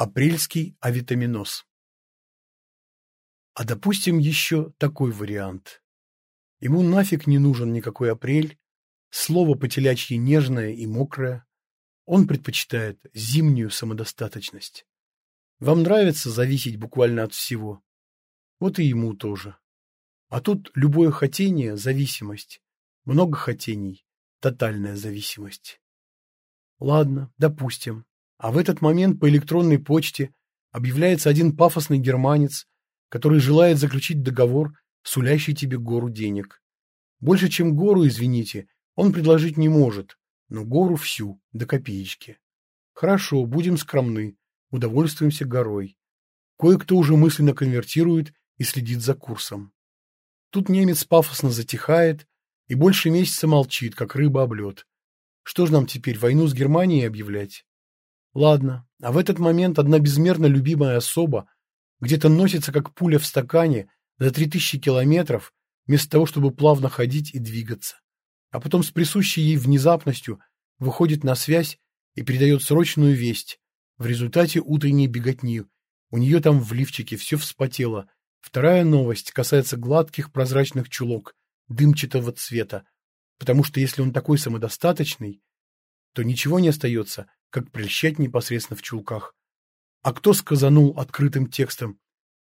Апрельский авитаминоз. А допустим еще такой вариант. Ему нафиг не нужен никакой апрель, слово по-телячьи нежное и мокрое. Он предпочитает зимнюю самодостаточность. Вам нравится зависеть буквально от всего? Вот и ему тоже. А тут любое хотение – зависимость. Много хотений – тотальная зависимость. Ладно, допустим. А в этот момент по электронной почте объявляется один пафосный германец, который желает заключить договор, сулящий тебе гору денег. Больше, чем гору, извините, он предложить не может, но гору всю, до копеечки. Хорошо, будем скромны, удовольствуемся горой. Кое-кто уже мысленно конвертирует и следит за курсом. Тут немец пафосно затихает и больше месяца молчит, как рыба об лед. Что ж нам теперь, войну с Германией объявлять? Ладно, а в этот момент одна безмерно любимая особа где-то носится, как пуля в стакане, за три тысячи километров, вместо того, чтобы плавно ходить и двигаться. А потом с присущей ей внезапностью выходит на связь и передает срочную весть. В результате утренней беготни у нее там в лифчике все вспотело. Вторая новость касается гладких прозрачных чулок, дымчатого цвета, потому что если он такой самодостаточный, то ничего не остается, как прельщать непосредственно в чулках. А кто сказанул открытым текстом,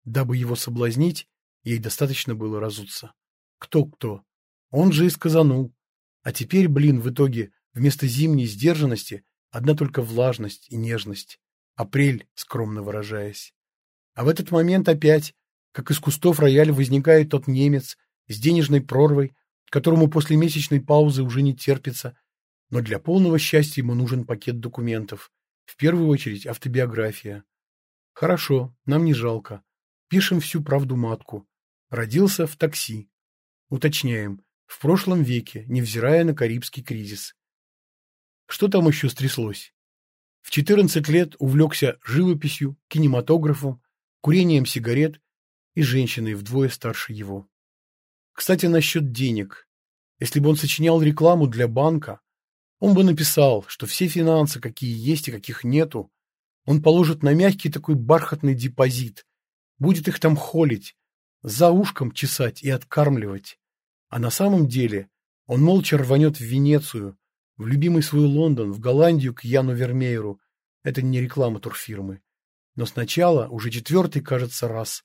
дабы его соблазнить, ей достаточно было разуться. Кто-кто? Он же и сказанул. А теперь, блин, в итоге, вместо зимней сдержанности, одна только влажность и нежность. Апрель, скромно выражаясь. А в этот момент опять, как из кустов рояля, возникает тот немец с денежной прорвой, которому после месячной паузы уже не терпится, но для полного счастья ему нужен пакет документов. В первую очередь автобиография. Хорошо, нам не жалко. Пишем всю правду матку. Родился в такси. Уточняем, в прошлом веке, невзирая на Карибский кризис. Что там еще стряслось? В 14 лет увлекся живописью, кинематографом, курением сигарет и женщиной вдвое старше его. Кстати, насчет денег. Если бы он сочинял рекламу для банка, он бы написал, что все финансы, какие есть и каких нету, он положит на мягкий такой бархатный депозит, будет их там холить, за ушком чесать и откармливать. А на самом деле он молча рванет в Венецию, в любимый свой Лондон, в Голландию к Яну Вермееру. Это не реклама турфирмы. Но сначала, уже четвертый, кажется, раз,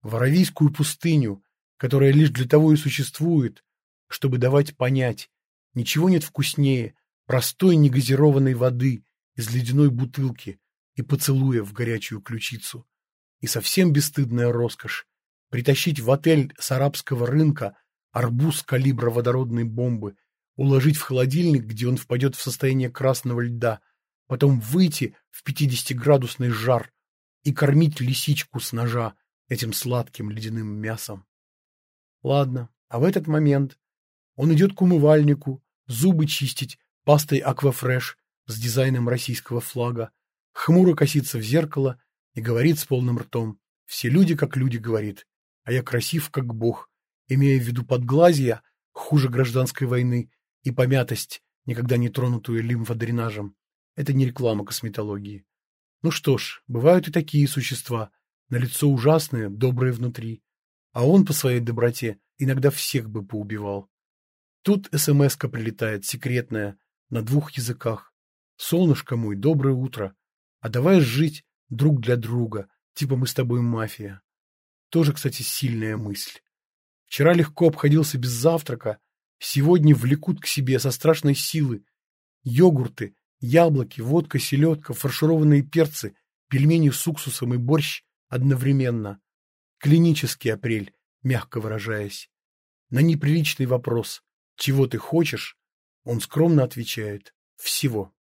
в Аравийскую пустыню, которая лишь для того и существует, чтобы давать понять, ничего нет вкуснее, простой негазированной воды из ледяной бутылки и поцелуя в горячую ключицу. И совсем бесстыдная роскошь притащить в отель с арабского рынка арбуз калибра водородной бомбы, уложить в холодильник, где он впадет в состояние красного льда, потом выйти в 50-градусный жар и кормить лисичку с ножа этим сладким ледяным мясом. Ладно, а в этот момент он идет к умывальнику, зубы чистить, пастой Аквафреш с дизайном российского флага, хмуро косится в зеркало и говорит с полным ртом. Все люди как люди, говорит, а я красив как бог, имея в виду подглазья, хуже гражданской войны, и помятость, никогда не тронутую лимфодренажем. Это не реклама косметологии. Ну что ж, бывают и такие существа, на лицо ужасные, добрые внутри. А он по своей доброте иногда всех бы поубивал. Тут СМС-ка прилетает, секретная, на двух языках. Солнышко мой, доброе утро. А давай жить друг для друга, типа мы с тобой мафия. Тоже, кстати, сильная мысль. Вчера легко обходился без завтрака, сегодня влекут к себе со страшной силы. Йогурты, яблоки, водка, селедка, фаршированные перцы, пельмени с уксусом и борщ одновременно. Клинический апрель, мягко выражаясь. На неприличный вопрос «Чего ты хочешь?» Он скромно отвечает «Всего».